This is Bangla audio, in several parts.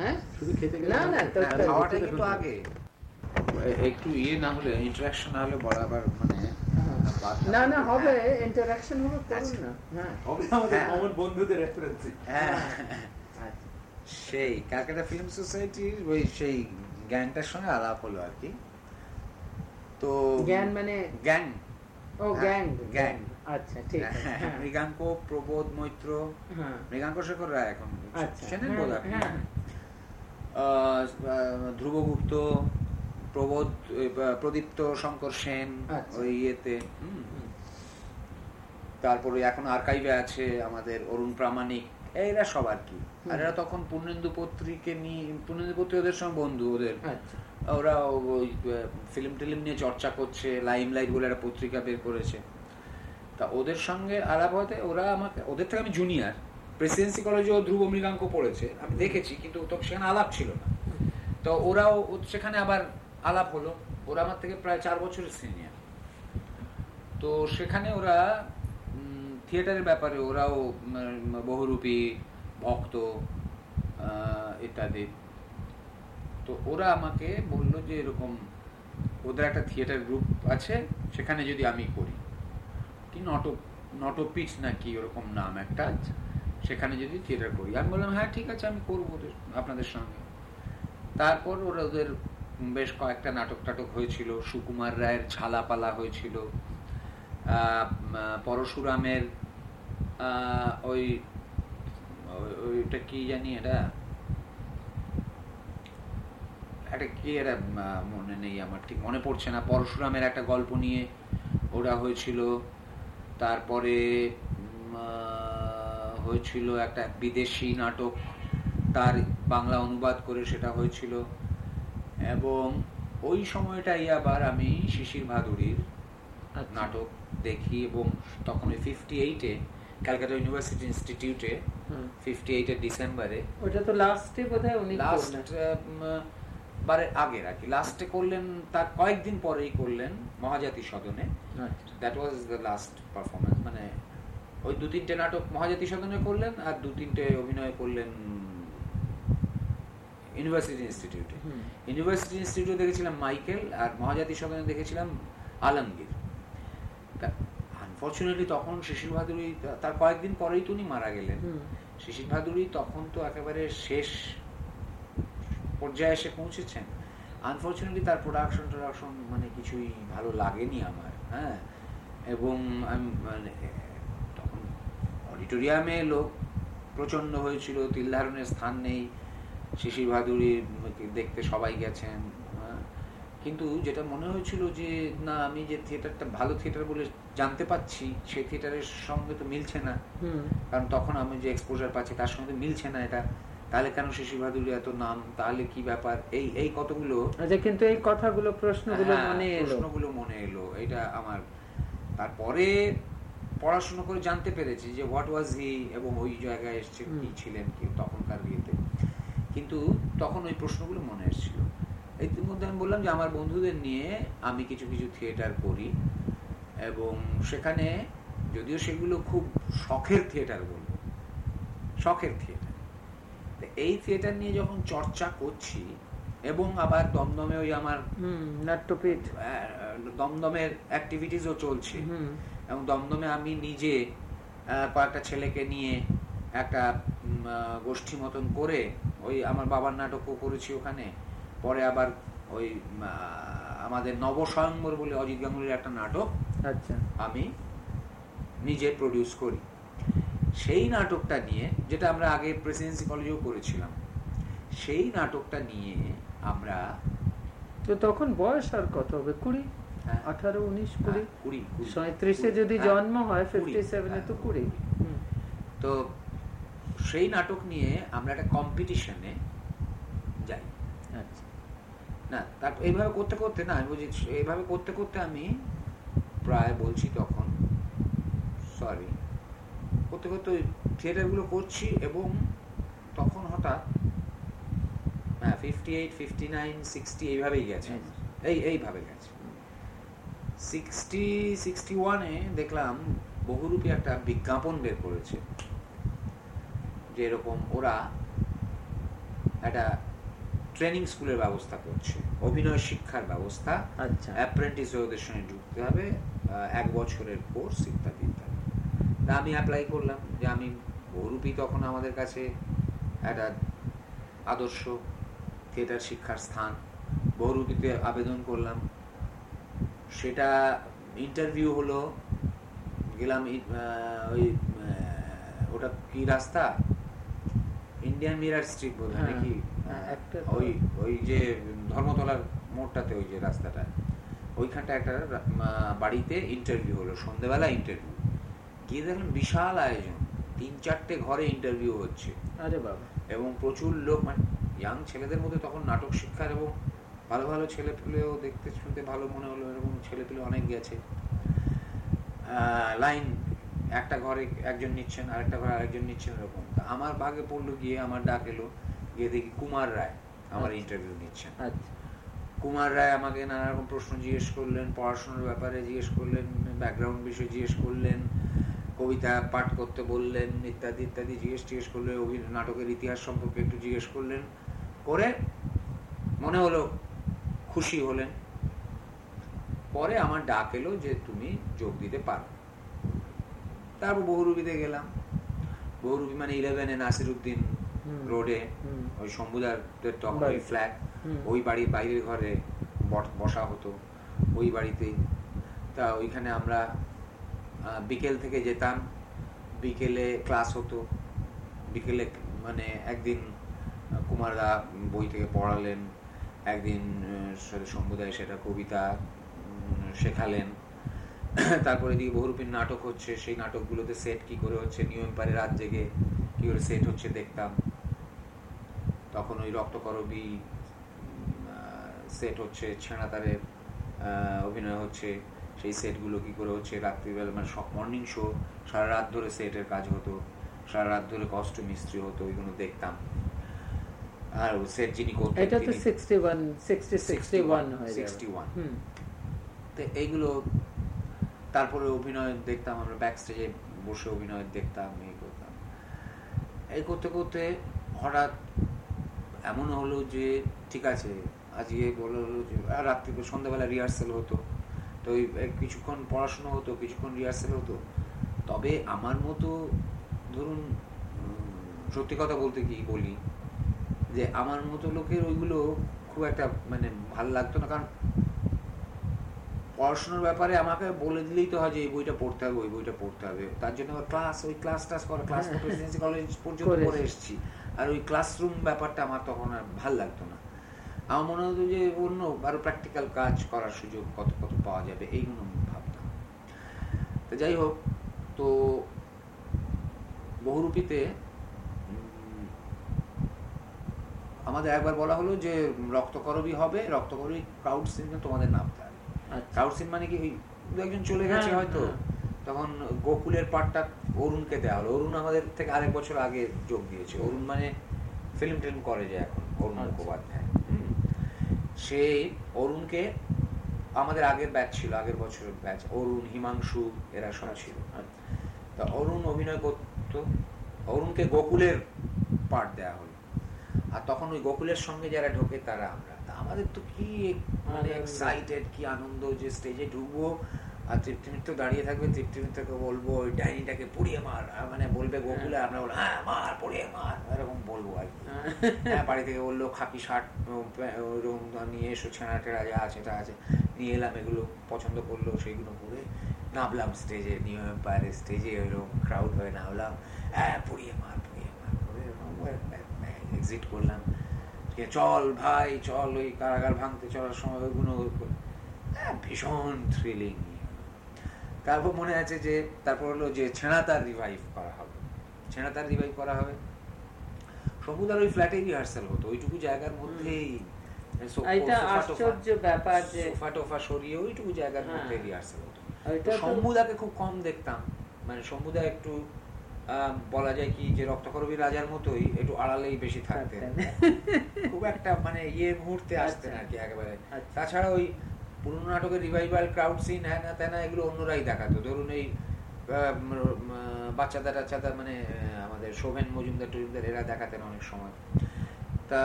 হ্যাঁ? শুধু খেতে না না তো হ্যাঁ, কিন্তু আগে। একটু ইয়ে না হলে ইন্টারাকশন না হলে বরাবর মানে না না হবে ইন্টারাকশন হবে করুন। না হ্যাঁ। হবে আমাদের হ্যাঁ। কমন বন্ধুদের রেফারেন্সে হ্যাঁ। সেই ক্যালকাটা ফিল্ম সোসাইটির ওই সেই গ্যাংটার সঙ্গে আলাপ হলো আর কি। তো জ্ঞান মানে গ্যাং। ও হ্যাঁ, গ্যাং। গ্যাং। আচ্ছা ঠিক আছে হ্যাঁ, মৃগাঙ্ক প্রবোধ মৈত্র হ্যাঁ। মৃগাঙ্ক শেখর রায় এখন আচ্ছা চেনেন হ্যাঁ, বোধ আপনি? ধ্রুবগুপ্ত প্রবোধ প্রদীপ্ত শঙ্কর সেন আচ্ছা। ওই ইয়েতে। তারপরে এখন আর্কাইভে আছে আমাদের অরুণ প্রামাণিক। এরা সব আর কি। আর এরা তখন পূর্ণেন্দু পত্রিকে নিয়ে পূর্ণেন্দু পত্রিক ওদের সঙ্গে বন্ধু ওদের। আচ্ছা। ওরা ওই ফিল্ম টিলিম নিয়ে চর্চা করছে লাইম লাইট বলে একটা পত্রিকা বের করেছে। তা ওদের সঙ্গে আলাপ হতে ওরা আমাকে ওদের থেকে আমি জুনিয়র প্রেসিডেন্সি কলেজেও ধ্রুব মৃগাঙ্ক পড়েছে, আমি দেখেছি, কিন্তু তো সেখানে আলাপ ছিল না। তো ওরাও সেখানে আবার আলাপ হলো। ওরা আমার থেকে প্রায় চার বছরের সিনিয়র তো সেখানে ওরা থিয়েটারের ব্যাপারে ওরাও বহুরূপী, ভক্ত ইত্যাদি। তো ওরা আমাকে বলল যে এরকম ওদের একটা থিয়েটার গ্রুপ আছে, সেখানে যদি আমি করি। কি নট নটপিচ না কি ওরকম নাম একটা? সেখানে যদি থিয়েটার করি। আমি বললাম হ্যাঁ ঠিক আছে, আমি করব আপনাদের সঙ্গে। তারপর ওরা ওদের বেশ কয়েকটা নাটক টাটক হয়েছিল। সুকুমার রায়ের ছালাপালা হয়েছিল। পরশুরামের ওই, ওই- ওইটা কি জানি এটা? একটা কি এটা মনে নেই আমার ঠিক মনে পড়ছে না। পরশুরামের একটা গল্প নিয়ে ওরা হয়েছিল। তারপরে হয়েছিল একটা বিদেশি নাটক তার বাংলা অনুবাদ করে সেটা হয়েছিল এবং ওই সময়টাই আবার আমি শিশির ভাদুরীর আচ্ছা। নাটক দেখি এবং তখন ওই ফিফটি এইটে ক্যালকাটা ইউনিভার্সিটি ইনস্টিটিউটে। ফিফটি এইটের ডিসেম্বরে ওটা তো লাস্টে বোধহয় উনি লাস্ট। বারের আগের আর কি লাস্টে করলেন তার কয়েকদিন পরেই করলেন মহাজাতি সদনে that was the last performance মানে ওই দু তিনটে নাটক মহাজাতি সদনে করলেন আর দু তিনটে অভিনয় করলেন ইউনিভার্সিটি ইনস্টিটিউটে। ইউনিভার্সিটি ইনস্টিটিউটে দেখেছিলাম মাইকেল আর মহাজাতি সদনে দেখেছিলাম আলমগীর। আনফর্চুনেটলি তখন শিশির ভাদুরী তার কয়েকদিন পরেই তো উনি মারা গেলেন। শিশির ভাদুরী তখন তো একেবারে শেষ পর্যায়ে এসে পৌঁছেছেন। আনফর্চুনেটলি তার প্রোডাকশন টোডাকশন মানে কিছুই ভালো লাগেনি আমার হ্যাঁ। এবং আমি মানে অডিটোরিয়ামে লোক প্রচণ্ড হয়েছিল তিল ধারণের স্থান নেই শিশির ভাদুরী দেখতে সবাই গেছেন হ্যাঁ। কিন্তু যেটা মনে হয়েছিল যে না আমি যে থিয়েটারটা ভালো থিয়েটার বলে জানতে পাচ্ছি সেই থিয়েটারের সঙ্গে তো মিলছে না। কারণ তখন আমি যে এক্সপোজার পাচ্ছি তার সঙ্গে তো মিলছে না এটা। তাহলে কেন শিশির ভাদুরী এত নাম? তাহলে কি ব্যাপার? এই এই কতগুলো? আচ্ছা কিন্তু এই কথাগুলো প্রশ্নগুলো হ্যাঁ, মনে এলো। প্রশ্নগুলো মনে এলো এটা আমার। তারপরে পড়াশোনা করে জানতে পেরেছি যে হোয়াট ওয়াজ হি এবং ওই জায়গায় এসছে কি ছিলেন কি তখনকার ইয়েতে। কিন্তু তখন ওই প্রশ্নগুলো মনে এসেছিল। ইতিমধ্যে আমি বললাম যে আমার বন্ধুদের নিয়ে আমি কিছু কিছু থিয়েটার করি এবং সেখানে যদিও সেগুলো খুব শখের থিয়েটার বলব শখের থিয়েটার এই থিয়েটার নিয়ে যখন চর্চা করছি এবং আবার দমদমে ওই আমার হুম নাট্যপীঠ। দমদমের অ্যাক্টিভিটিসও চলছে হুম। এবং দমদমে আমি নিজে কয়েকটা ছেলেকে নিয়ে একটা গোষ্ঠী মতন করে ওই আমার বাবার নাটকও করেছি ওখানে। পরে আবার ওই আমাদের নবস্বয়ম্বর বলে অজিত গাঙ্গুলির একটা নাটক আচ্ছা। আমি নিজে প্রডিউস করি। সেই নাটকটা নিয়ে যেটা আমরা আগে প্রেসিডেন্সি কলেজেও করেছিলাম সেই নাটকটা নিয়ে আমরা তো তখন বয়স আর কত হবে? কুড়ি? আঠারো উনিশ কুড়ি। হ্যাঁ, কুড়ি, যদি হ্যাঁ, জন্ম হয় ফিফটি সেভেনে হ্যাঁ, তো কুড়ি। তো সেই নাটক নিয়ে আমরা একটা কম্পিটিশনে যাই। আচ্ছা। না তারপর এইভাবে করতে করতে না আমি এইভাবে করতে করতে আমি প্রায় বলছি তখন সরি করতে করতে ওই থিয়েটারগুলো করছি এবং তখন হঠাৎ হ্যাঁ fifty eight fifty nine sixty এইভাবেই গেছে। এই এইভাবে গেছে। সিক্সটি সিক্সটি ওয়ানে দেখলাম বহুরূপী একটা বিজ্ঞাপন বের করেছে। যে এরকম ওরা একটা ট্রেনিং স্কুলের ব্যবস্থা করছে। অভিনয় শিক্ষার ব্যবস্থা আচ্ছা। অ্যাপ্রেন্টিস ওদের সঙ্গে ঢুকতে হবে এক বছরের কোর্স ইত্যাদি ইত্যাদি। তা আমি অ্যাপ্লাই করলাম যে আমি বহুরূপী তখন আমাদের কাছে একটা আদর্শ থিয়েটার শিক্ষার স্থান বহুরূপীতে আবেদন করলাম। সেটা ইন্টারভিউ হলো গেলাম ওই ওটা কি রাস্তা? ইন্ডিয়ান মিরার স্ট্রিট বোধ হয় নাকি? হ্যাঁ, ওই ওই যে ধর্মতলার মোড়টাতে ওই যে রাস্তাটা। ওইখানটা একটা বাড়িতে ইন্টারভিউ হলো সন্ধেবেলা ইন্টারভিউ গিয়ে দেখলাম বিশাল আয়োজন তিন চারটে ঘরে ইন্টারভিউ হচ্ছে। আরে বাবা। এবং প্রচুর লোক মানে ইয়াং ছেলেদের মধ্যে তখন নাটক শিক্ষার এবং ভালো ভালো ছেলে পেলেও দেখতে শুনতে ভালো মনে হলো এরকম ছেলে পেলে অনেক গেছে। লাইন একটা ঘরে একজন নিচ্ছেন আরেকটা ঘরে আরেকজন নিচ্ছেন এরকম। তা আমার ভাগে পড়ল গিয়ে আমার ডাক এলো গিয়ে দেখি কুমার রায় আমার ইন্টারভিউ আচ্ছা। নিচ্ছেন। আচ্ছা। কুমার রায় আমাকে নানা রকম প্রশ্ন জিজ্ঞেস করলেন পড়াশোনার ব্যাপারে জিজ্ঞেস করলেন ব্যাকগ্রাউন্ড বিষয়ে জিজ্ঞেস করলেন কবিতা পাঠ করতে বললেন ইত্যাদি ইত্যাদি জিজ্ঞেস জিজ্ঞেস করলেন নাটকের ইতিহাস সম্পর্কে একটু জিজ্ঞেস করলেন। করে মনে হলো খুশি হলেন। পরে আমার ডাক এলো যে তুমি যোগ দিতে পারো। তারপর বহুরূপীতে গেলাম। বহুরূপী মানে ইলেভেনে নাসির উদ্দিন রোডে ওই শম্ভুদারদের তখন ওই ফ্ল্যাট ওই বাড়ির বাইরের ঘরে বসা হতো। ওই বাড়িতেই তা ওইখানে আমরা বিকেল থেকে যেতাম। বিকেলে ক্লাস হতো। বিকেলে মানে একদিন কুমারদা বই থেকে পড়ালেন। একদিন সম্প্রদায় সেটা কবিতা শেখালেন। তারপরে দিকে বহুরূপীর নাটক হচ্ছে, সেই নাটকগুলোতে সেট কি করে হচ্ছে নিয়ম পারে রাত জেগে কি করে সেট হচ্ছে দেখতাম। তখন ওই রক্তকরবী সেট হচ্ছে ছেঁড়াতারের অভিনয় হচ্ছে। সেই সেটগুলো কি করে হচ্ছে, রাত্রিবেলা মানে সব মর্নিং শো সারা রাত ধরে সেটের কাজ হতো। সারা রাত ধরে কষ্ট মিস্ত্রি হতো, ওইগুলো দেখতাম। আর সেট যিনি করতেন এটা তো 61 60 61 হয়ে 61 তো এইগুলো তারপরে অভিনয় দেখতাম আমরা ব্যাক স্টেজে বসে অভিনয় দেখতাম এই করতাম। এই করতে করতে হঠাৎ এমন হলো যে ঠিক আছে আজকে বলো হলো যে রাত্রি সন্ধ্যাবেলা রিহার্সেল হতো। তো ওই কিছুক্ষণ পড়াশুনো হতো কিছুক্ষণ রিহার্সেল হতো। তবে আমার মতো ধরুন সত্যি কথা বলতে কি বলি যে আমার মতো লোকের ওইগুলো খুব একটা মানে ভালো লাগতো না। কারণ পড়াশোনার ব্যাপারে আমাকে বলে দিলেই তো হয় যে এই বইটা পড়তে হবে ওই বইটা পড়তে হবে। তার জন্য ক্লাস ওই ক্লাস টাস করা ক্লাস প্রেসিডেন্সি কলেজ পর্যন্ত পড়ে এসেছি। আর ওই ক্লাসরুম ব্যাপারটা আমার তখন আর ভালো লাগতো না। আমার মনে হতো যে অন্য আরও প্র্যাকটিক্যাল কাজ করার সুযোগ কত কত পাওয়া যাবে এইগুলো ভাবতাম তো যাই হোক তো বহুরূপীতে আমাদের একবার বলা হলো যে রক্তকরবী হবে রক্তকরবী ক্রাউড সিনে তোমাদের নামতে হবে। ক্রাউড সিন মানে কি ওই দু একজন চলে গেছে হ্যাঁ, হয়তো? হ্যাঁ। তখন গোকুলের পাটটা অরুণকে দেওয়া হলো। অরুণ আমাদের থেকে আরেক বছর আগে যোগ দিয়েছে। অরুণ মানে ফিল্ম টিল্ম করে যে এখন অরুণ আচ্ছা। মুখোপাধ্যায়। সে অরুণকে আমাদের আগের ব্যাচ ছিল আগের বছরের ব্যাচ অরুণ হিমাংশু এরা সব আচ্ছা, ছিল। আচ্ছা। তা অরুণ অভিনয় করত। অরুণকে গোকুলের পাঠ দেওয়া হলো। আর তখন ওই গোকুলের সঙ্গে যারা ঢোকে তারা আমরা। আমাদের তো কি মানে এক্সাইটেড কি আনন্দ যে স্টেজে ঢুকবো আর তৃপ্তি মিত্র দাঁড়িয়ে থাকবে তৃপ্তি মিত্রকে বলব ওই ডাইনিটাকে পুড়িয়ে মার। মানে বলবে গোকুলে আমরা বলব হ্যাঁ মার পুড়িয়ে মার। এরকম বলব আর কি। হ্যাঁ। বাড়ি থেকে বলল খাকি শার্ট ওইরকম নিয়ে এসো ছেঁড়া টেড়া যা আছে তা আছে। নিয়ে এলাম এগুলো পছন্দ করল সেইগুলো করে নামলাম স্টেজে নিউ এম্পায়ারের স্টেজে ওইরকম ক্রাউড হয়ে নামলাম। হ্যাঁ পুড়িয়ে মার পুড়িয়ে মার। করে এক্সিট করলাম। চল ভাই চল ওই কারাগার ভাঙতে চলার সময় ওইগুলো হ্যাঁ, ভীষণ থ্রিলিং তারপর মনে আছে যে তারপর হলো যে ছেঁড়াতার রিভাইভ করা হবে। ছেঁড়াতার রিভাইভ করা হবে। সমুদার ওই ফ্ল্যাটে রিহার্সাল হতো ওইটুকু জায়গার মধ্যেই ব্যাপার যে সরিয়ে ওইটুকু জায়গার হ্যাঁ। মধ্যে রিহার্সাল হতো। শম্ভুদাকে খুব কম দেখতাম। মানে শম্ভুদা একটু বলা যায় কি যে রক্তকরবী রাজার মতোই একটু আড়ালেই বেশি থাকতেন। খুব একটা মানে ইয়ে মুহূর্তে আচ্ছা। আসতেন আর কি একেবারে। আচ্ছা। তাছাড়া ওই পুরনো নাটকের রিভাইভাল ক্রাউড সিন হ্যাঁ না তেনা এগুলো অন্যরাই দেখাতো। ধরুন এই বাচ্চাদের টাচ্চাদের মানে আমাদের শোভেন মজুমদার টজুমদার এরা দেখাতেন অনেক সময়। তা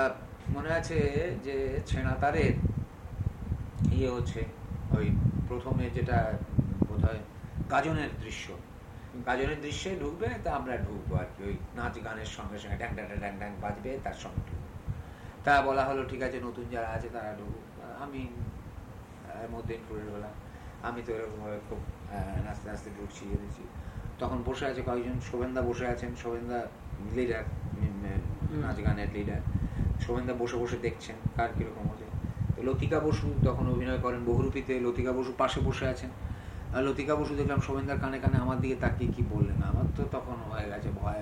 মনে আছে যে ছেঁড়া তারের ইয়ে হচ্ছে ওই প্রথমে যেটা বোধ হয় গাজনের দৃশ্য। গাজনের দৃশ্যে ঢুকবে তা আমরা ঢুকবো আর কি। ওই নাচ গানের সঙ্গে সঙ্গে ড্যাং ড্যাং ড্যাং ড্যাং বাজবে তার সঙ্গে ঢুকবো। তা বলা হলো ঠিক আছে নতুন যারা আছে তারা ঢুকুক। আমি এর মধ্যে ইনক্লুডেড হলাম। আমি তো এরকমভাবে খুব নাচতে নাচতে ঢুকছি দিচ্ছি তখন বসে আছে কয়েকজন শোভেন্দা বসে আছেন শোভেন্দা লিডার নাচ গানের লিডার শোভেন্দা বসে বসে দেখছেন কার কীরকম হচ্ছে। লতিকা বসু তখন অভিনয় করেন বহুরূপীতে লতিকা বসু পাশে বসে আছেন। লতিকা বসু দেখলাম শোভেন্দার কানে কানে আমার দিকে তাকিয়ে কি বললেন? আমার তো তখন হয়ে গেছে ভয়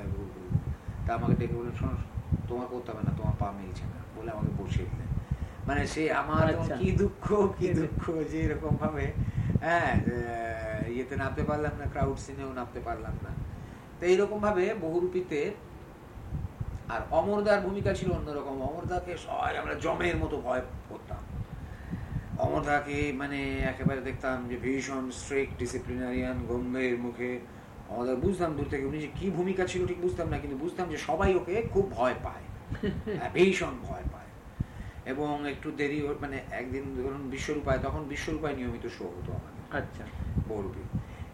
তা আমাকে ডেকে বললেন শোনো তোমার করতে হবে না তোমার পা মিলছে না। বলে আমাকে বসিয়ে দিলেন। মানে সে আমার আচ্ছা। কি দুঃখ কি দুঃখ যে এরকম ভাবে হ্যাঁ ইয়েতে নামতে পারলাম না ক্রাউড সিনেও নামতে পারলাম না। তো এইরকম ভাবে বহুরূপীতে আর অমরদার ভূমিকা ছিল অন্যরকম। অমরদাকে সবাই আমরা জমের মতো ভয় অমরদাকে মানে একেবারে দেখতাম যে ভীষণ স্ট্রিক্ট ডিসিপ্লিনারিয়ান গম্ভীর মুখে। আমাদের বুঝতাম দূর থেকে উনি যে কি ভূমিকা ছিল ঠিক বুঝতাম না কিন্তু বুঝতাম যে সবাই ওকে খুব ভয় পায়। হ্যাঁ, ভীষণ ভয় পায়। এবং একটু দেরি মানে একদিন ধরুন বিশ্বরূপায় তখন বিশ্বরূপায় নিয়মিত শো হতো আমাদের। আচ্ছা। বলবি।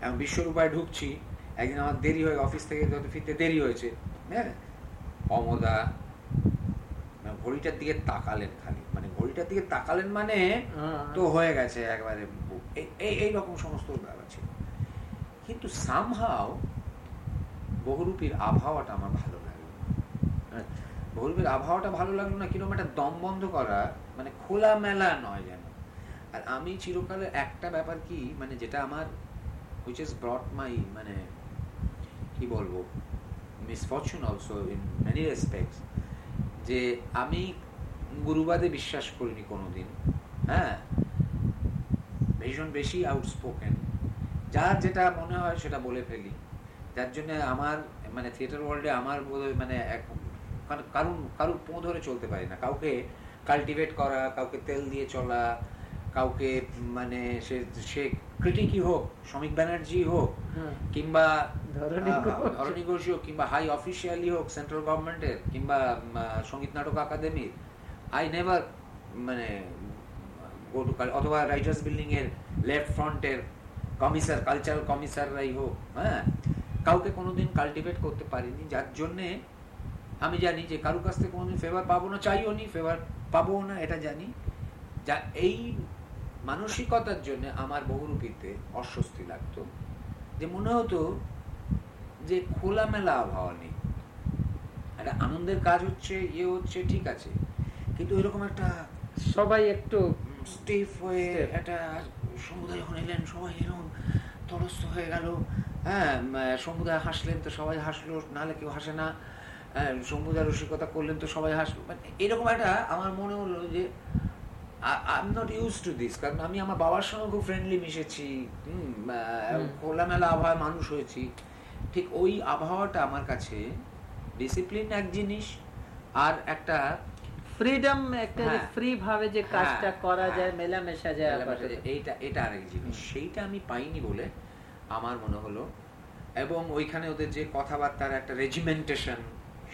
এখন বিশ্বরূপায় ঢুকছি একদিন আমার দেরি হয়ে অফিস থেকে যত ফিরতে দেরি হয়েছে। হ্যাঁ অমদা ঘড়িটার দিকে তাকালেন খালি। মানে ঘড়িটার দিকে তাকালেন মানে হ্যাঁ। তো হয়ে গেছে একবারে এই- এই রকম সমস্ত ব্যাপার ছিল। কিন্তু সামহাও বহুরূপীর আবহাওয়াটা আমার ভালো লাগল। আচ্ছা বহুরূপীর আবহাওয়াটা ভালো লাগল না কীরকম একটা দম বন্ধ করা মানে খোলামেলা নয় যেন। আর আমি চিরকালে একটা ব্যাপার কি মানে যেটা আমার হুইচ ইজ ব্রট মাই মানে কি বলব misfortune also in many respects যে আমি গুরুবাদে বিশ্বাস করিনি কোনোদিন হ্যাঁ? ভীষণ বেশি আউটস্পোকেন যার যেটা মনে হয় সেটা বলে ফেলি। যার জন্য আমার মানে থিয়েটার ওয়ার্ল্ডে আমার বোধহয় মানে এক, কারণ, কারুর পো ধরে চলতে পারি না। কাউকে কাল্টিভেট করা, কাউকে তেল দিয়ে চলা কাউকে মানে সে সে ক্রিটিকই হোক শ্রমিক ব্যানার্জি হোক। কিংবা ধরণী ঘোষ। হোক কিংবা হাই অফিসিয়ালি হোক সেন্ট্রাল গভর্নমেন্টের কিংবা সংগীত নাটক একাডেমির আই নেভার মানে অথবা রাইটার্স বিল্ডিং এর লেফট ফ্রন্টের কমিশার কালচারাল কমিশাররাই হোক হ্যাঁ কাউকে কোনোদিন কাল্টিভেট করতে পারিনি যার জন্যে আমি জানি যে কারুর কাছ থেকে কোনোদিন ফেভার পাবো না চাইও নি ফেভার পাবো না এটা জানি যা এই মানসিকতার জন্য আমার বহুরূপীতে অস্বস্তি লাগতো। যে মনে হতো যে খোলামেলা আবহাওয়া নেই। একটা আনন্দের কাজ হচ্ছে ইয়ে হচ্ছে ঠিক আছে। কিন্তু এরকম একটা সবাই একটু স্টিফ হয়ে একটা সমুদায় যখন এলেন সবাই এরকম তরস্ত হয়ে গেল। হ্যাঁ সমুদায় হাসলেন তো সবাই হাসলো নাহলে কেউ হাসে না। হ্যাঁ, সমুদায় রসিকতা করলেন তো সবাই হাসলো। মানে এরকম একটা আমার মনে হলো যে I not use to this কারণ আমি আমার বাবার সঙ্গে খুব ফ্রেন্ডলি মিশেছি খোলামেলা আবহাওয়ায় মানুষ হয়েছি। ঠিক ওই আবহাওয়াটা আমার কাছে ডিসিপ্লিন এক জিনিস আর একটা ফ্রিডম একটা হ্যাঁ। ফ্রি ভাবে যে কাজটা হ্যাঁ, করা হ্যাঁ। যায় মেলামেশা যায় এইটা এটা আরেক জিনিস। সেইটা আমি পাইনি বলে আমার মনে হলো। এবং ওইখানে ওদের যে কথাবার্তার একটা রেজিমেন্টেশন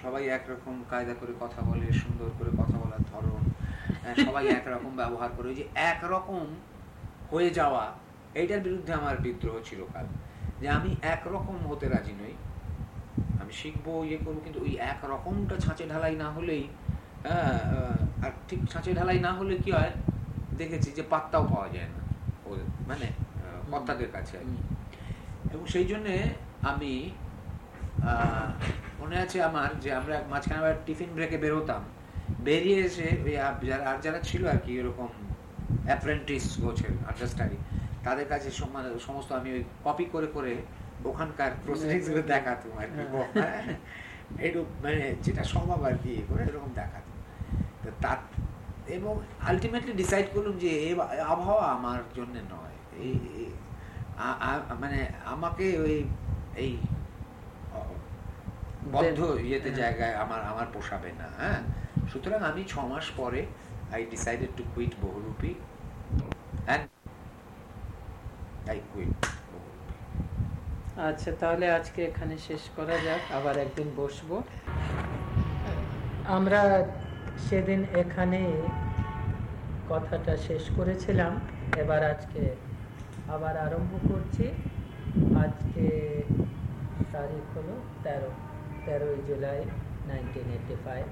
সবাই একরকম কায়দা করে কথা বলে সুন্দর করে কথা সবাই একরকম ব্যবহার করে। ওই যে একরকম হয়ে যাওয়া এইটার বিরুদ্ধে আমার বিদ্রোহ চিরকাল। যে আমি একরকম হতে রাজি নই। আমি শিখব ইয়ে করব কিন্তু ওই এক রকমটা ছাঁচে ঢালাই না হলেই হ্যাঁ, আর ঠিক ছাঁচে ঢালাই না হলে কি হয়? দেখেছি যে পাত্তাও পাওয়া যায় না। ওদের মানে কর্তাদের কাছে আর কি। এবং সেই জন্যে আমি আহ, মনে আছে আমার যে আমরা মাঝখানে আবার টিফিন ব্রেকে বেরোতাম। বেরিয়ে এসে ওই আর যারা ছিল আর কি এরকম অ্যাপ্রেন্টিস গোছের আন্ডারস্ট্যান্ডিং তাদের কাছে সমস্ত আমি ওই কপি করে করে ওখানকার প্রসিডিংসগুলো দেখাতাম আর কি। হ্যাঁ, একটু মানে যেটা সম্ভব আর কি করে এরকম দেখাতাম। তো তার এবং আলটিমেটলি ডিসাইড করলাম যে এ আবহাওয়া আমার জন্য নয়। এই মানে আমাকে ওই এই বদ্ধ ইয়েতে হ্যাঁ। জায়গায় আমার আমার পোষাবে না হ্যাঁ? সুতরাং আমি ছ মাস পরে I decided to quit Bahurupi I quit আচ্ছা তাহলে আজকে এখানে শেষ করা যাক, আবার একদিন বসবো। আমরা সেদিন এখানে কথাটা শেষ করেছিলাম, এবার আজকে আবার আরম্ভ করছি। আজকে তারিখ হলো তেরো, তেরোই জুলাই নাইনটিন এইটি ফাইভ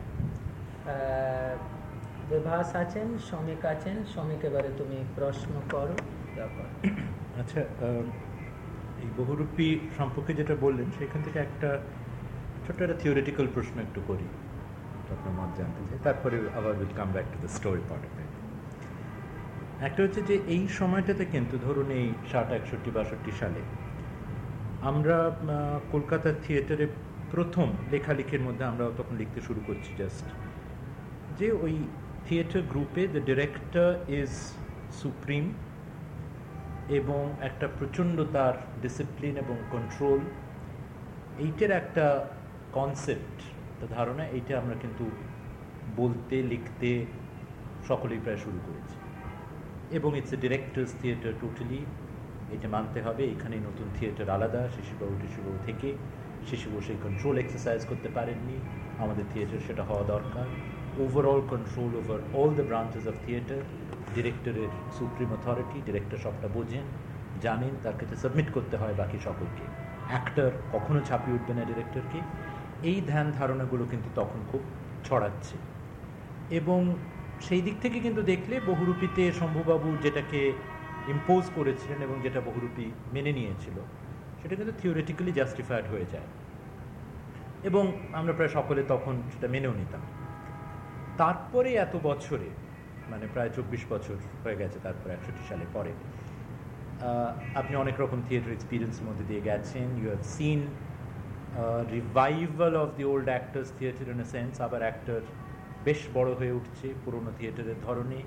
বিভাস আছেন শ্রমিক আছেন শ্রমিক এবারে তুমি প্রশ্ন করো। আচ্ছা এই বহুরূপী সম্পর্কে যেটা বললেন, সেখান থেকে একটা ছোট্ট একটা থিওরিটিক্যাল প্রশ্ন একটু করি। আপনার মত জানতে চাই। তারপরে আবার will come back to the story part of একটা হচ্ছে যে, এই সময়টাতে কিন্তু ধরুন এই ষাট, একষট্টি, বাষট্টি সালে আমরা কলকাতার থিয়েটারে প্রথম লেখালেখির মধ্যে আমরা তখন লিখতে শুরু করছি জাস্ট যে ওই থিয়েটার গ্রুপে দ্য ডিরেক্টর ইজ সুপ্রিম এবং একটা প্রচণ্ড তার ডিসিপ্লিন এবং কন্ট্রোল এইটার একটা কনসেপ্ট ধারণা, এইটা আমরা কিন্তু বলতে, লিখতে সকলেই প্রায় শুরু করেছি। এবং it's a director's theatre totally এটা মানতে হবে এখানে নতুন থিয়েটার আলাদা শিশুবাবু টিশুবাবু থেকে শিশুবাবু সেই কন্ট্রোল এক্সারসাইজ করতে পারেননি, আমাদের থিয়েটার সেটা হওয়া দরকার। Overall control over all the branches of theatre ডিরেক্টরের সুপ্রিম অথরিটি ডিরেক্টর সবটা বোঝেন, জানেন, তার কাছে সাবমিট করতে হয় বাকি সকলকে। অ্যাক্টর কখনো ছাপিয়ে উঠবে না ডিরেক্টরকে এই ধ্যান ধারণাগুলো কিন্তু তখন খুব ছড়াচ্ছে। এবং সেই দিক থেকে কিন্তু দেখলে বহুরূপীতে শম্ভুবাবু যেটাকে ইম্পোজ করেছিলেন এবং যেটা বহুরূপী মেনে নিয়েছিল, সেটা কিন্তু থিওরিটিক্যালি জাস্টিফাইড হয়ে যায়। এবং আমরা প্রায় সকলে তখন সেটা মেনেও নিতাম। তারপরে এত বছরে মানে প্রায় চব্বিশ বছর হয়ে গেছে তারপর একষট্টি সালে পরে আপনি অনেক রকম থিয়েটার এক্সপিরিয়েন্সের মধ্যে দিয়ে গেছেন। You have seen revival of the old actors theatre in a sense আবার অ্যাক্টর বেশ বড় হয়ে উঠছে পুরোনো থিয়েটারের ধরনে।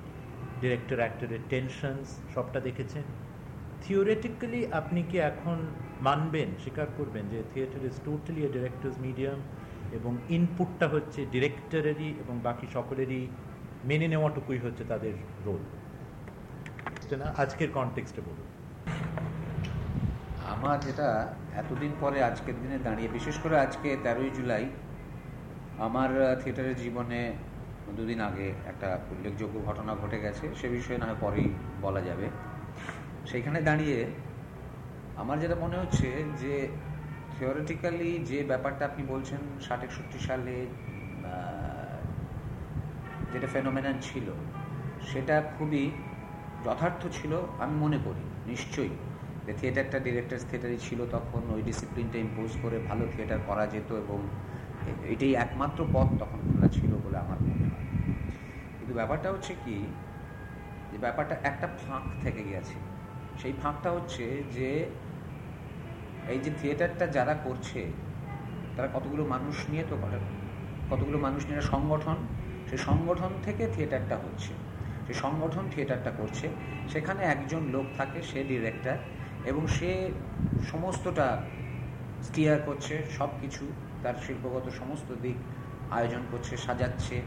ডিরেক্টর অ্যাক্টরের টেনশনস সবটা দেখেছেন। থিওরেটিক্যালি আপনি কি এখন মানবেন, স্বীকার করবেন যে theatre is totally a director's medium এবং ইনপুটটা হচ্ছে ডিরেক্টরেরই এবং বাকি সকলেরই মেনে নেওয়াটুকুই হচ্ছে তাদের রোল না, আজকের কনটেক্সটে বলুন। আমার যেটা এতদিন পরে আজকের দিনে দাঁড়িয়ে, বিশেষ করে আজকে তেরোই জুলাই, আমার থিয়েটারের জীবনে দুদিন আগে একটা উল্লেখযোগ্য ঘটনা ঘটে গেছে, সে বিষয়ে না হয় পরেই বলা যাবে। সেইখানে দাঁড়িয়ে আমার যেটা মনে হচ্ছে যে থিওরিটিক্যালি যে ব্যাপারটা আপনি বলছেন, ষাট, একষট্টি সালে যেটা ফেনোমেনান ছিল, সেটা খুবই যথার্থ ছিল, আমি মনে করি, নিশ্চয়ই। যে থিয়েটারটা ডিরেক্টার্স থিয়েটারই ছিল তখন, ওই ডিসিপ্লিনটা ইম্পোজ করে ভালো থিয়েটার করা যেত এবং এটাই একমাত্র পথ তখন খোলা ছিল বলে আমার মনে হয়। কিন্তু ব্যাপারটা হচ্ছে কি, যে ব্যাপারটা একটা ফাঁক থেকে গেছে। সেই ফাঁকটা হচ্ছে যে এই যে থিয়েটারটা যারা করছে, তারা কতগুলো মানুষ নিয়ে তো করে? কতগুলো মানুষ নিয়ে সংগঠন? সেই সংগঠন থেকে থিয়েটারটা হচ্ছে। সে সংগঠন থিয়েটারটা করছে। সেখানে একজন লোক থাকে, সে ডিরেক্টর, এবং সে সমস্তটা স্টিয়ার করছে সব কিছু তার শিল্পগত সমস্ত দিক আয়োজন করছে, সাজাচ্ছে।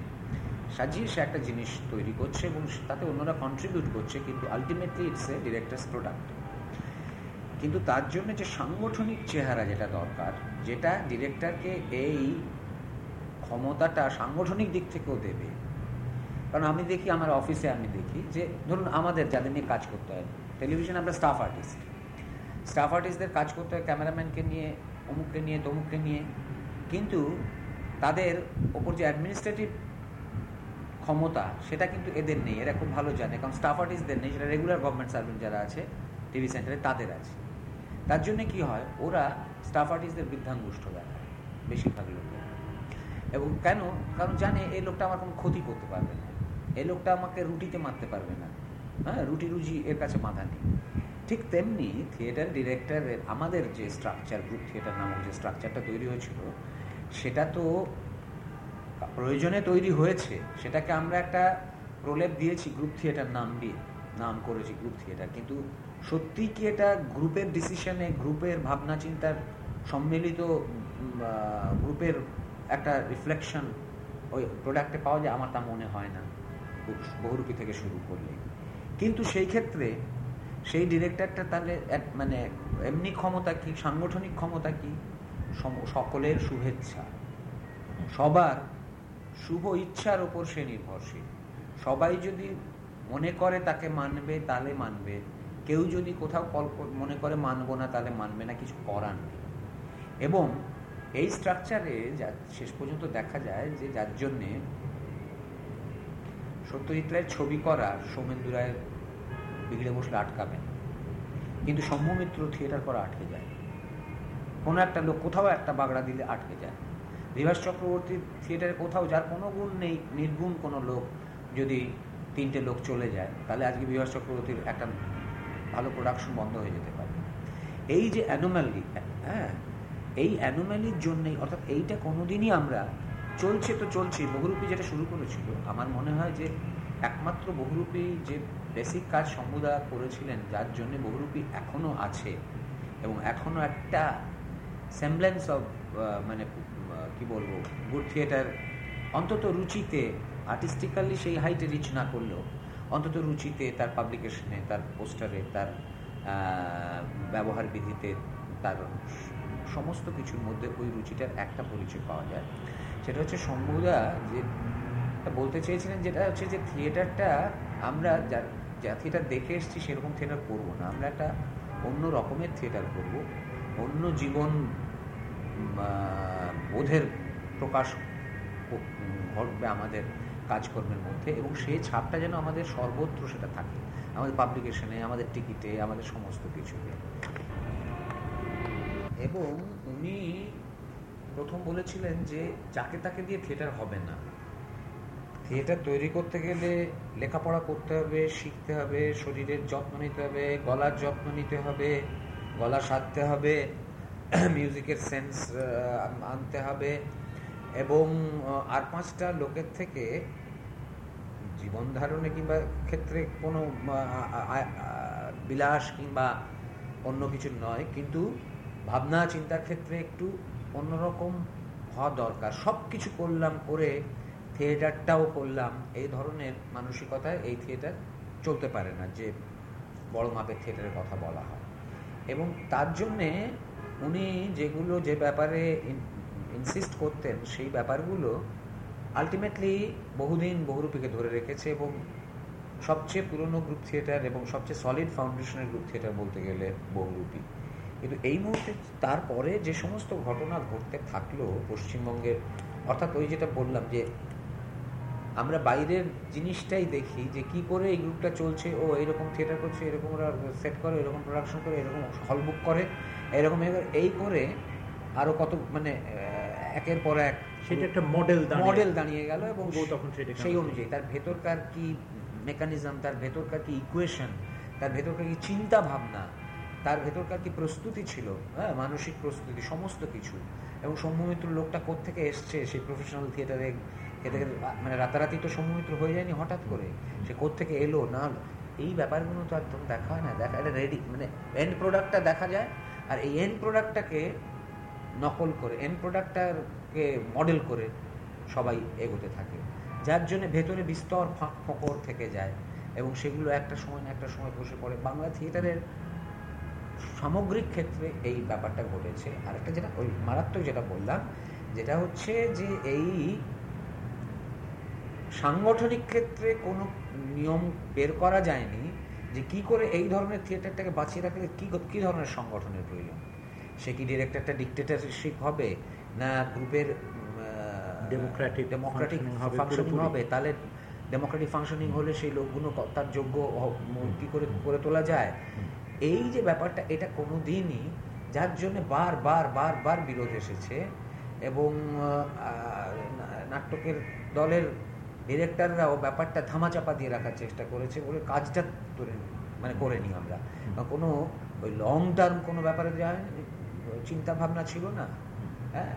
সাজিয়ে সে একটা জিনিস তৈরি করছে, এবং তাতে অন্যরা কন্ট্রিবিউট করছে, কিন্তু ultimately it's a director's product কিন্তু তার জন্য যে সাংগঠনিক চেহারা যেটা দরকার, যেটা ডিরেক্টরকে এই ক্ষমতাটা সাংগঠনিক দিক থেকেও দেবে। কারণ আমি দেখি, আমার অফিসে আমি দেখি যে, ধরুন আমাদের যাদের নিয়ে কাজ করতে হয় টেলিভিশনে আমরা স্টাফ আর্টিস্ট স্টাফ আর্টিস্টদের কাজ করতে হয় ক্যামেরাম্যানকে নিয়ে, অমুককে নিয়ে, তমুককে নিয়ে। কিন্তু তাদের ওপর যে অ্যাডমিনিস্ট্রেটিভ ক্ষমতা, সেটা কিন্তু এদের নেই। এরা খুব ভালো জানে। কারণ স্টাফ আর্টিস্টদের নেই, সেটা রেগুলার গভর্নমেন্ট সার্ভেন্ট যারা আছে টিভি সেন্টারে তাদের আছে। তার জন্য কি হয়, ওরা স্টাফ আর্টিস্টদের বৃদ্ধাঙ্গুষ্ঠ দেখায়, বেশিরভাগ লোক এবং কেন? কারণ জানে এই লোকটা আমার কোনো ক্ষতি করতে পারবে না। এই লোকটা আমাকে রুটিতে মারতে পারবে না। হ্যাঁ রুটি রুজি এর কাছে মাথা নেই। ঠিক তেমনি থিয়েটার ডিরেক্টরের আমাদের যে স্ট্রাকচার গ্রুপ থিয়েটার নামক যে স্ট্রাকচারটা তৈরি হয়েছিল, সেটা তো প্রয়োজনে তৈরি হয়েছে। সেটাকে আমরা একটা প্রলেপ দিয়েছি গ্রুপ থিয়েটার নাম দিয়ে। নাম করেছি গ্রুপ থিয়েটার কিন্তু সত্যি কি এটা গ্রুপের ডিসিশনে গ্রুপের ভাবনা চিন্তার সম্মিলিত গ্রুপের একটা রিফ্লেকশন ওই প্রোডাক্টে পাওয়া যায়, আমার তা মনে হয় না। বহুরূপী থেকে শুরু করলে। কিন্তু সেই ক্ষেত্রে সেই ডিরেক্টরটা তাহলে মানে এমনি ক্ষমতা কি, সাংগঠনিক ক্ষমতা কি? সকলের শুভেচ্ছা। সবার শুভ ইচ্ছার ওপর সে নির্ভরশীল। সবাই যদি মনে করে তাকে মানবে, তাহলে মানবে। কেউ যদি কোথাও কল মনে করে মানবো না, তাহলে মানবে না, কিছু করার নেই। এবং এই স্ট্রাকচারে যা, শেষ পর্যন্ত দেখা যায় যে যার জন্যে সত্যজিৎ রায়ের ছবি করা সৌমেন্দু রায়ের বিগড়ে বসলে আটকাবে না। কিন্তু সম্ভমিত্র থিয়েটার করা আটকে যায়। কোনো একটা লোক কোথাও একটা বাগড়া দিলে আটকে যায়। বিভাস চক্রবর্তী থিয়েটারে কোথাও যার কোনো গুণ নেই, নির্গুণ কোনো লোক যদি তিনটে লোক চলে যায়, তাহলে আজকে বিভাস চক্রবর্তীর একটা ভালো প্রোডাকশন বন্ধ হয়ে যেতে পারে। এই যে অ্যানোম্যালি হ্যাঁ এই অ্যানোম্যালির জন্যই, অর্থাৎ এইটা কোনোদিনই আমরা, চলছে তো চলছে, বহুরূপী যেটা শুরু করেছিল, আমার মনে হয় যে একমাত্র বহুরূপী যে বেসিক কাজ সম্বুদা করেছিলেন, যার জন্য বহুরূপী এখনও আছে, এবং এখনও একটা সেমব্লেন্স অফ মানে কি বলব গুড থিয়েটার অন্তত রুচিতে আর্টিস্টিক্যালি সেই হাইটে রিচ না করলেও অন্তত রুচিতে, তার পাবলিকেশনে তার পোস্টারে তার ব্যবহার বিধিতে তার সমস্ত কিছুর মধ্যে ওই রুচিটার একটা পরিচয় পাওয়া যায়। সেটা হচ্ছে শম্ভুদা যে বলতে চেয়েছিলেন যেটা হচ্ছে যে থিয়েটারটা আমরা যা যা থিয়েটার দেখে এসছি সেরকম থিয়েটার করব না। আমরা একটা অন্য রকমের থিয়েটার করব, অন্য জীবন বোধের প্রকাশ ঘটবে আমাদের কাজকর্মের মধ্যে এবং সেই ছাপটা যেন আমাদের সর্বত্র সেটা থাকে। আমাদের পাবলিকেশনে আমাদের টিকিটে আমাদের সমস্ত কিছুতে। এবং উনি প্রথম বলেছিলেন যে যাকে তাকে দিয়ে থিয়েটার হবে না। থিয়েটার তৈরি করতে গেলে লেখাপড়া করতে হবে, শিখতে হবে, শরীরের যত্ন নিতে হবে, গলার যত্ন নিতে হবে, গলা সাধতে হবে মিউজিকের সেন্স আনতে হবে এবং আর পাঁচটা লোকের থেকে জীবন ধারণে কিংবা ক্ষেত্রে কোনো বিলাস কিংবা অন্য কিছু নয়, কিন্তু ভাবনা চিন্তার ক্ষেত্রে একটু অন্যরকম হওয়া দরকার। সব কিছু করলাম করে থিয়েটারটাও করলাম, এই ধরনের মানসিকতায় এই থিয়েটার চলতে পারে না, যে বড় মাপের থিয়েটারের কথা বলা হয়। এবং তার জন্যে উনি যেগুলো যে ব্যাপারে ইনসিস্ট করতেন, সেই ব্যাপারগুলো আলটিমেটলি বহুদিন বহুরূপীকে ধরে রেখেছে এবং সবচেয়ে পুরনো গ্রুপ থিয়েটার এবং সবচেয়ে সলিড ফাউন্ডেশনের গ্রুপ থিয়েটার বলতে গেলে বহুরূপী। কিন্তু এই মুহূর্তে তারপরে যে সমস্ত ঘটনা ঘটতে থাকল পশ্চিমবঙ্গের, অর্থাৎ ওই যেটা বললাম যে আমরা বাইরের জিনিসটাই দেখি যে কি করে এই গ্রুপটা চলছে, ও এরকম থিয়েটার করছে, এরকম ওরা সেট করে, এরকম প্রোডাকশন করে, এরকম হল বুক করে, এরকম এই করে আরও কত মানে একের পর এক সেটা একটা মডেল মডেল দাঁড়িয়ে গেল এবং তখন সেটা সেই অনুযায়ী তার ভেতরকার কি মেকানিজম তার ভেতরকার কি ইকুয়েশন তার ভেতরকার কি চিন্তা ভাবনা তার ভেতরকার কি প্রস্তুতি ছিল হ্যাঁ মানসিক প্রস্তুতি সমস্ত কিছু। এবং সৌম্যমিত্র লোকটা কোথেকে এসছে সেই প্রফেশনাল থিয়েটারে এদের মানে রাতারাতি তো সৌম্যমিত্র হয়ে যায়নি হঠাৎ করে। সে কোথেকে এলো? না এই ব্যাপারগুলো তো একদম দেখা হয় না। দেখা এটা রেডি মানে এন্ড প্রোডাক্টটা দেখা যায় আর এই এন্ড প্রোডাক্টটাকে নকল করে এন্ড প্রোডাক্টটাকে মডেল করে সবাই এগোতে থাকে। যার জন্য ভেতরে বিস্তর ফাঁক ফকর থেকে যায় এবং সেগুলো একটা সময় না একটা সময় বসে পড়ে। বাংলা থিয়েটারের সামগ্রিক ক্ষেত্রে এই ব্যাপারটা ঘটেছে। আর একটা যেটা ওই মারাত্মক যেটা বললাম, যেটা হচ্ছে যে এই সাংগঠনিক ক্ষেত্রে কোনো নিয়ম বের করা যায়নি যে কি করে এই ধরনের থিয়েটারটাকে বাঁচিয়ে রাখলে কি কি ধরনের সংগঠনের প্রয়োজন। সে কি ডিরেক্টরটা ডিকটেটারশিপ হবে? না গ্রুপের ডেমোক্রেটিক ডেমোক্রেটিক ফাংশনিং হবে তাহলে ডেমোক্রেটিক ফাংশনিং হলে সেই লোকগুলো তার যোগ্য কি করে করে তোলা যায়? এই যে ব্যাপারটা এটা কোনো দিনই যার জন্য বার বার বার বার বিরোধ এসেছে এবং নাটকের দলের ডিরেক্টররাও ব্যাপারটা ধামাচাপা দিয়ে রাখার চেষ্টা করেছে বলে কাজটা তুলে মানে করে নিই আমরা। কোনো ওই লং টার্ম কোনো ব্যাপারে চিন্তা ভাবনা ছিল না? হ্যাঁ?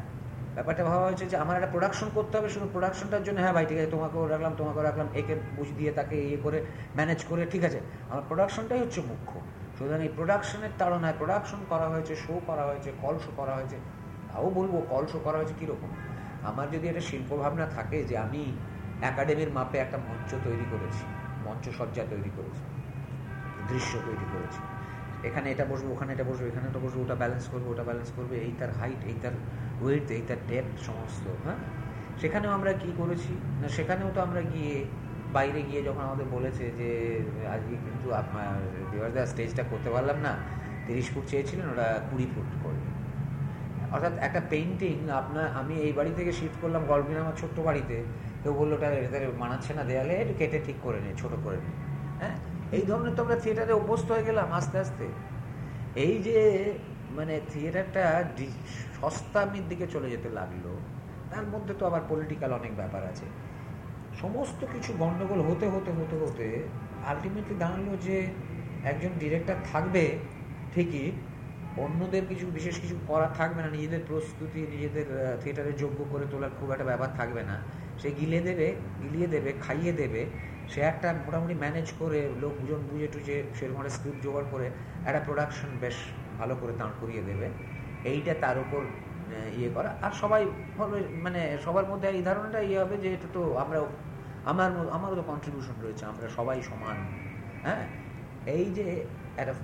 ব্যাপারটা ভাবা হয়েছে যে আমার একটা প্রোডাকশন করতে হবে, শুধু প্রোডাকশনটার জন্য। হ্যাঁ ভাই, ঠিক আছে, তোমাকেও রাখলাম তোমাকেও রাখলাম, একে বুঝ দিয়ে তাকে ইয়ে করে ম্যানেজ করে, ঠিক আছে। আমার প্রোডাকশনটাই হচ্ছে মুখ্য। সুতরাং এই প্রোডাকশনের তাড়নায় প্রোডাকশন করা হয়েছে শো করা হয়েছে কল শো করা হয়েছে। তাও বলব কল শো করা হয়েছে কীরকম? আমার যদি একটা শিল্পভাবনা থাকে যে আমি একাডেমির মাপে একটা মঞ্চ তৈরি করেছি, মঞ্চসজ্জা তৈরি করেছি, দৃশ্য তৈরি করেছি এখানে এটা বসবো, ওখানে এটা বসবো, এখানে এটা বসবো, ওটা ব্যালেন্স করব, ওটা ব্যালেন্স করবে, এই তার হাইট এই তার ওয়েট এই তার ডেপথ সমস্ত হ্যাঁ? সেখানেও আমরা কি করেছি? না, সেখানেও তো আমরা গিয়ে বাইরে গিয়ে যখন আমাদের বলেছে যে, আজকে কিন্তু আপনার স্টেজটা করতে পারলাম না, তিরিশ ফুট চেয়েছিলেন, ওরা কুড়ি ফুট করে অর্থাৎ একটা পেন্টিং আপনার, আমি এই বাড়ি থেকে শিফট করলাম গল্পিন আমার ছোট্ট বাড়িতে, কেউ বলল ওটা মানাচ্ছে না, দেয়ালে একটু কেটে ঠিক করে নে, ছোট করে নে। এই ধরনের তো আমরা থিয়েটারে অভ্যস্ত হয়ে গেলাম আস্তে আস্তে। এই যে মানে থিয়েটারটা সস্তামির দিকে চলে যেতে লাগল, তার মধ্যে তো আবার পলিটিক্যাল অনেক ব্যাপার আছে। সমস্ত কিছু গন্ডগোল হতে হতে হতে হতে আলটিমেটলি দাঁড়াল যে একজন ডিরেক্টর থাকবে ঠিকই, অন্যদের কিছু, বিশেষ কিছু করা থাকবে না, নিজেদের প্রস্তুতি, নিজেদের থিয়েটারে যোগ্য করে তোলার খুব একটা ব্যাপার থাকবে না। সে গিলে দেবে, গিলিয়ে দেবে, খাইয়ে দেবে সে একটা মোটামুটি ম্যানেজ করে লোকজন বুঝে টুঝে সেরকম একটা স্ক্রিপ্ট জোগাড় করে একটা প্রোডাকশন বেশ ভালো করে দাঁড় করিয়ে দেবে। এইটা তার উপর ইয়ে করা। আর সবাই মানে সবার মধ্যে এই ধারণাটা ইয়ে হবে যে এটা তো আমরা আমার আমারও তো কন্ট্রিবিউশন রয়েছে, আমরা সবাই সমান। হ্যাঁ? এই যে একটা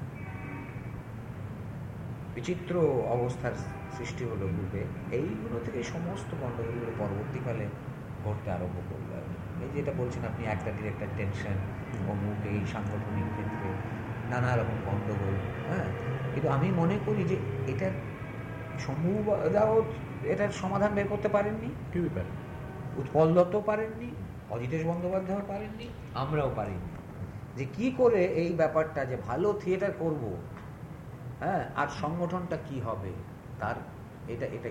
বিচিত্র অবস্থার সৃষ্টি হলো গ্রুপে, এইগুলো থেকে সমস্ত গণ্ডগোলগুলো পরবর্তীকালে ঘটতে আরম্ভ করল এই যেটা বলছেন আপনি একটা ডিরেক্টর টেনশন অমুক এই সাংগঠনিক ক্ষেত্রে নানা রকম গণ্ডগোল হ্যাঁ? কিন্তু আমি মনে করি যে এটার সম্ভবদাও এটার সমাধান বের করতে পারেননি। কেউই পারে উৎপল দত্ত পারেননি অজিতেশ বন্দ্যোপাধ্যায় পারেননি আমরাও পারিনি। যে কি করে এই ব্যাপারটা যে ভালো থিয়েটার করব হ্যাঁ? আর সংগঠনটা কি হবে তার এটা এটা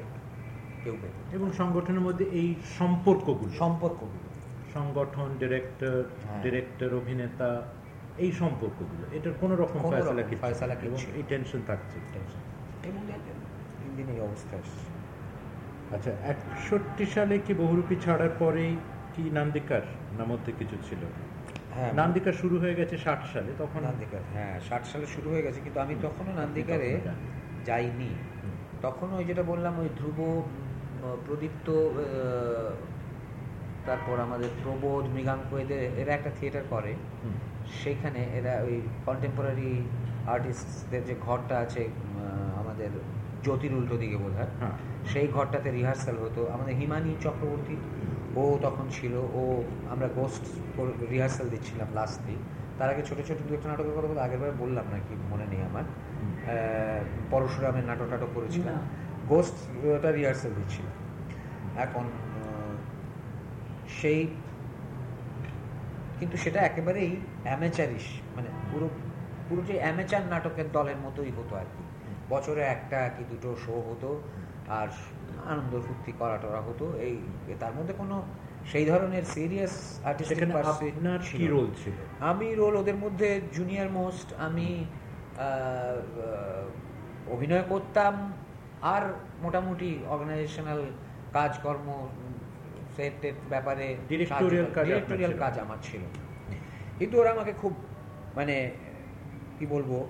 কেউ এবং সংগঠনের মধ্যে এই সম্পর্কগুলো? সম্পর্কগুলো। সংগঠন ডিরেক্টর হ্যাঁ। ডিরেক্টর অভিনেতা এই সম্পর্কগুলো। এটার কোনো রকম ফয়সালা কিছু ফয়সালা। এবং এই টেনশন থাকছে এবং দিন এই অবস্থা আচ্ছা একষট্টি সালে কি বহুরূপী ছাড়ার পরেই কি নান্দিকার মধ্যে কিছু ছিল? হ্যাঁ। নান্দিকা শুরু হয়ে গেছে ষাট সালে তখন নান্দিকার হ্যাঁ ষাট সালে শুরু হয়ে গেছে কিন্তু আমি তখনও নান্দিকারে যাইনি। তখন ওই যেটা বললাম ওই ধ্রুব প্রদীপ্ত তারপর আমাদের প্রবোধ মৃগাঙ্ক এদের এরা একটা থিয়েটার করে। সেইখানে এরা ওই কন্টেম্পোরারি আর্টিস্টদের যে ঘরটা আছে আমাদের জ্যোতির উল্টো দিকে বোধ হয় হ্যাঁ। সেই ঘরটাতে রিহার্সাল হতো। আমাদের হিমানি চক্রবর্তী ও তখন ছিল ও আমরা গোস্ট রিহার্সাল দিচ্ছিলাম লাস্ট দিন তার আগে ছোটো ছোটো দু একটা নাটকের কথা বলে আগেরবার বললাম নাকি মনে নেই আমার। পরশুরামের নাটক টাটক করেছিলাম। না। গোস্ট ওটা রিহার্সাল দিচ্ছিলাম এখন সেই কিন্তু সেটা একেবারেই অ্যামেচারিস মানে পুরো পুরো যে অ্যামেচার নাটকের দলের মতোই হতো আর কি। বছরে একটা কি দুটো শো হতো আর আনন্দ ফুর্তি করা টরা হতো এই তার মধ্যে কোনো সেই ধরনের সিরিয়াস আর্টিস্টিক সেখানে আপনার কি রোল ছিল? আমি রোল ওদের মধ্যে জুনিয়র মোস্ট আমি অভিনয় করতাম আর মোটামুটি অর্গানাইজেশনাল কাজকর্ম সেট টেট ব্যাপারে ডিরেক্টোরিয়াল কাজ আমার ছিল। কিন্তু ওরা আমাকে খুব মানে কি বলব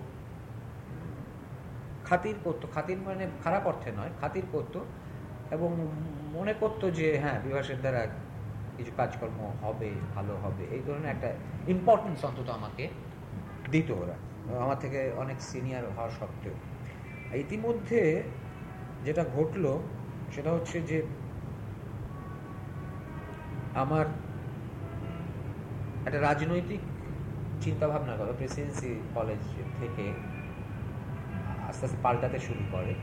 খাতির করতো। খাতির মানে খারাপ অর্থে নয় খাতির করতো এবং মনে করতো যে হ্যাঁ বিভাসের দ্বারা কিছু কাজকর্ম হবে ভালো হবে। এই ধরনের একটা ইম্পর্টেন্স অন্তত আমাকে দিত ওরা। আমার থেকে অনেক সিনিয়র হওয়া সত্ত্বেও। ইতিমধ্যে যেটা ঘটলো সেটা হচ্ছে যে আমার একটা রাজনৈতিক চিন্তা ভাবনা করো প্রেসিডেন্সি কলেজ থেকে আস্তে আস্তে পাল্টাতে শুরু করে।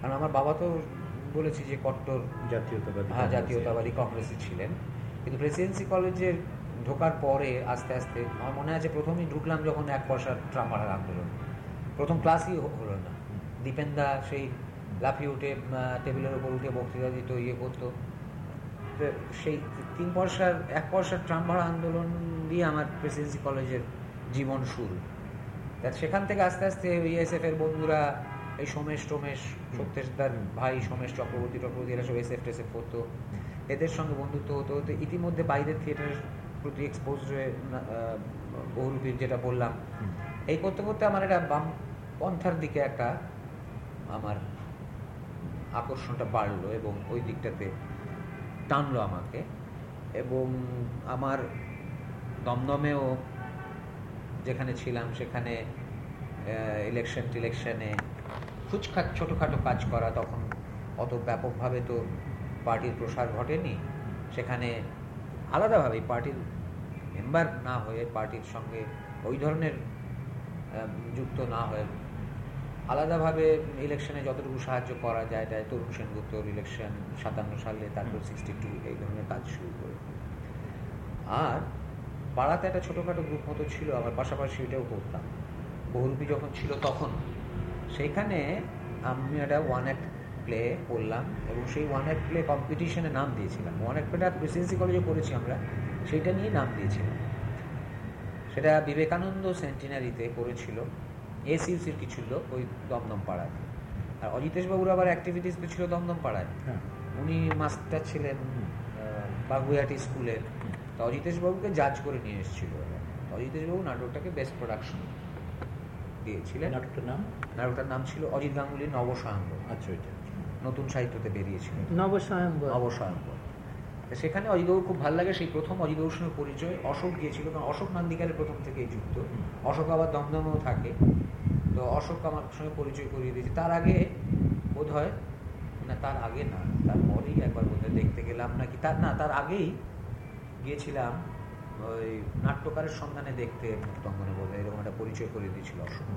কারণ আমার বাবা তো বলেছি যে কট্টর জাতীয়তাবাদী হ্যাঁ। জাতীয়তাবাদী কংগ্রেসে ছিলেন। কিন্তু প্রেসিডেন্সি কলেজের ঢোকার পরে আস্তে আস্তে আমার মনে আছে প্রথমেই ঢুকলাম যখন এক পয়সার ট্রাম ভাড়ার আন্দোলন। প্রথম ক্লাসই হলো না। দীপেন্দা সেই লাফিয়ে উঠে টেবিলের উপর উঠে বক্তৃতা দিত ইয়ে করতো। সেই তিন পয়সার এক পয়সার ট্রাম ভাড়া আন্দোলন দিয়ে আমার প্রেসিডেন্সি কলেজের জীবন শুরু। তা সেখান থেকে আস্তে আস্তে ইএসএফ এর বন্ধুরা, এই সোমেশ টোমেশ, সত্যেশ তার ভাই সোমেশ চক্রবর্তী চক্রবর্তী এরা সব এসএফ টেসএফ করতো। এদের সঙ্গে বন্ধুত্ব হতো। হতে ইতিমধ্যে বাইরের থিয়েটারের প্রতি এক্সপোজ হয়ে বহুরূপীর যেটা বললাম, এই করতে করতে আমার একটা বাম পন্থার দিকে একটা আমার আকর্ষণটা বাড়লো এবং ওই দিকটাতে টানলো আমাকে এবং আমার দমদমেও যেখানে ছিলাম সেখানে ইলেকশন টিলেকশনে খুচখাট ছোটোখাটো কাজ করা তখন অত ব্যাপকভাবে তো পার্টির প্রসার ঘটেনি। সেখানে আলাদাভাবে পার্টির মেম্বার না হয়ে, পার্টির সঙ্গে ওই ধরনের যুক্ত না হয়ে আলাদাভাবে ইলেকশনে যতটুকু সাহায্য করা যায় তাই তরুণ সেনগুপ্তর ইলেকশন সাতান্ন সালে তারপর সিক্সটি টু এই ধরনের কাজ শুরু করে। আর পাড়াতে একটা ছোটোখাটো গ্রুপ মতো ছিল আমার পাশাপাশি ওইটাও করতাম। বহুরূপী যখন ছিল তখন। সেইখানে আমি একটা ওয়ান অ্যাক্ট প্লে করলাম এবং সেই ওয়ান অ্যাক্ট প্লে কম্পিটিশনে নাম দিয়েছিলাম। ওয়ান অ্যাক্ট প্লেটা প্রেসিডেন্সি কলেজে করেছি আমরা সেইটা নিয়ে নাম দিয়েছিলাম। সেটা বিবেকানন্দ সেন্টিনারিতে করেছিল। এসইউসির কিছু ছিল ওই দমদম পাড়ায়। আর অজিতেশ বাবুর আবার অ্যাক্টিভিটিস তো ছিল দমদম পাড়ায়। হ্যাঁ। উনি মাস্টার ছিলেন বাগুইহাটি স্কুলের তো অজিতেশ বাবুকে জাজ করে নিয়ে এসেছিল। অজিতেশ বাবু নাটকটাকে বেস্ট প্রোডাকশন দিয়েছিলেন। নাটকটার নাম? নাটকটার নাম ছিল অজিত গাঙ্গুলির নবসাঙ্গ আচ্ছা ওইটা নতুন সাহিত্যতে বেরিয়েছিল নবস্বয়ম্বর নবসাঙ্গ তো সেখানে অজিতবাবু খুব ভালো লাগে সেই প্রথম অজিতবাবুর সঙ্গে পরিচয়। অশোক গিয়েছিল কারণ অশোক নান্দিকারের প্রথম থেকেই যুক্ত। অশোক আবার দমদমেও থাকে। তো অশোক আমার সঙ্গে পরিচয় করিয়ে দিয়েছে। তার আগে বোধ হয় না, তার আগে না তারপরেই একবার বোধ দেখতে গেলাম নাকি, তার, না, তার আগেই গিয়েছিলাম ওই নাট্যকারের সন্ধানে দেখতে মুক্তঙ্গনে বোধ হয় এরকম একটা পরিচয় করিয়ে দিয়েছিল অশোক।